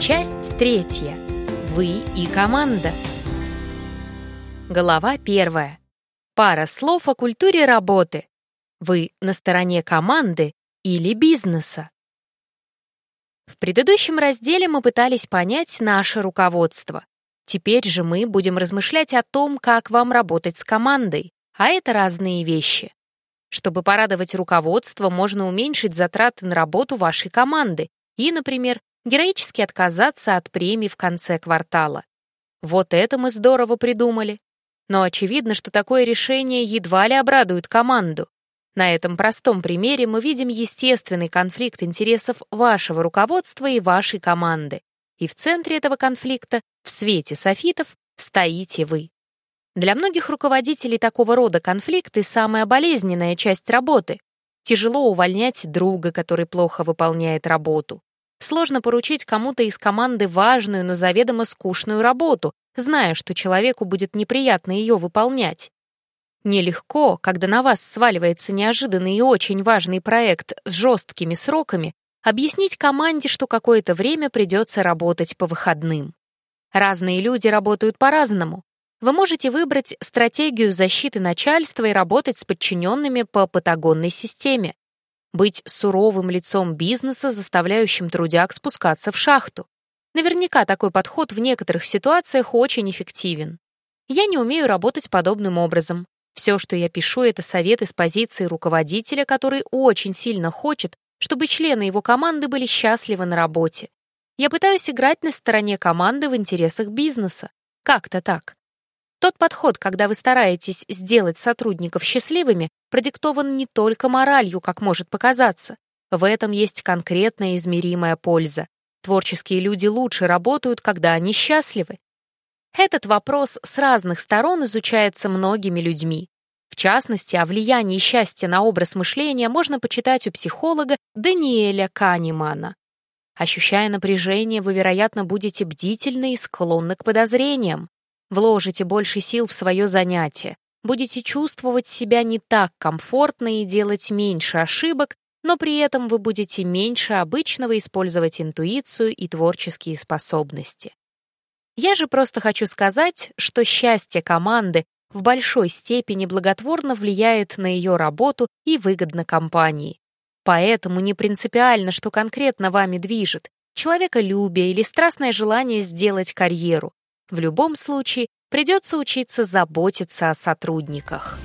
Часть третья. Вы и команда. Глава первая. Пара слов о культуре работы. Вы на стороне команды или бизнеса? В предыдущем разделе мы пытались понять наше руководство. Теперь же мы будем размышлять о том, как вам работать с командой, а это разные вещи. Чтобы порадовать руководство, можно уменьшить затраты на работу вашей команды и, например, героически отказаться от премий в конце квартала. Вот это мы здорово придумали. Но очевидно, что такое решение едва ли обрадует команду. На этом простом примере мы видим естественный конфликт интересов вашего руководства и вашей команды. И в центре этого конфликта, в свете софитов, стоите вы. Для многих руководителей такого рода конфликты — самая болезненная часть работы. Тяжело увольнять друга, который плохо выполняет работу. Сложно поручить кому-то из команды важную, но заведомо скучную работу, зная, что человеку будет неприятно ее выполнять. Нелегко, когда на вас сваливается неожиданный и очень важный проект с жесткими сроками, объяснить команде, что какое-то время придется работать по выходным. Разные люди работают по-разному. Вы можете выбрать стратегию защиты начальства и работать с подчиненными по патагонной системе. Быть суровым лицом бизнеса, заставляющим трудяг спускаться в шахту. Наверняка такой подход в некоторых ситуациях очень эффективен. Я не умею работать подобным образом. Все, что я пишу, это советы с позиции руководителя, который очень сильно хочет, чтобы члены его команды были счастливы на работе. Я пытаюсь играть на стороне команды в интересах бизнеса. Как-то так. Тот подход, когда вы стараетесь сделать сотрудников счастливыми, продиктован не только моралью, как может показаться. В этом есть конкретная измеримая польза. Творческие люди лучше работают, когда они счастливы. Этот вопрос с разных сторон изучается многими людьми. В частности, о влиянии счастья на образ мышления можно почитать у психолога Даниэля Канемана. Ощущая напряжение, вы, вероятно, будете бдительны и склонны к подозрениям. Вложите больше сил в свое занятие, будете чувствовать себя не так комфортно и делать меньше ошибок, но при этом вы будете меньше обычного использовать интуицию и творческие способности. Я же просто хочу сказать, что счастье команды в большой степени благотворно влияет на ее работу и выгодно компании. Поэтому не принципиально, что конкретно вами движет, человеколюбие или страстное желание сделать карьеру. В любом случае придется учиться заботиться о сотрудниках.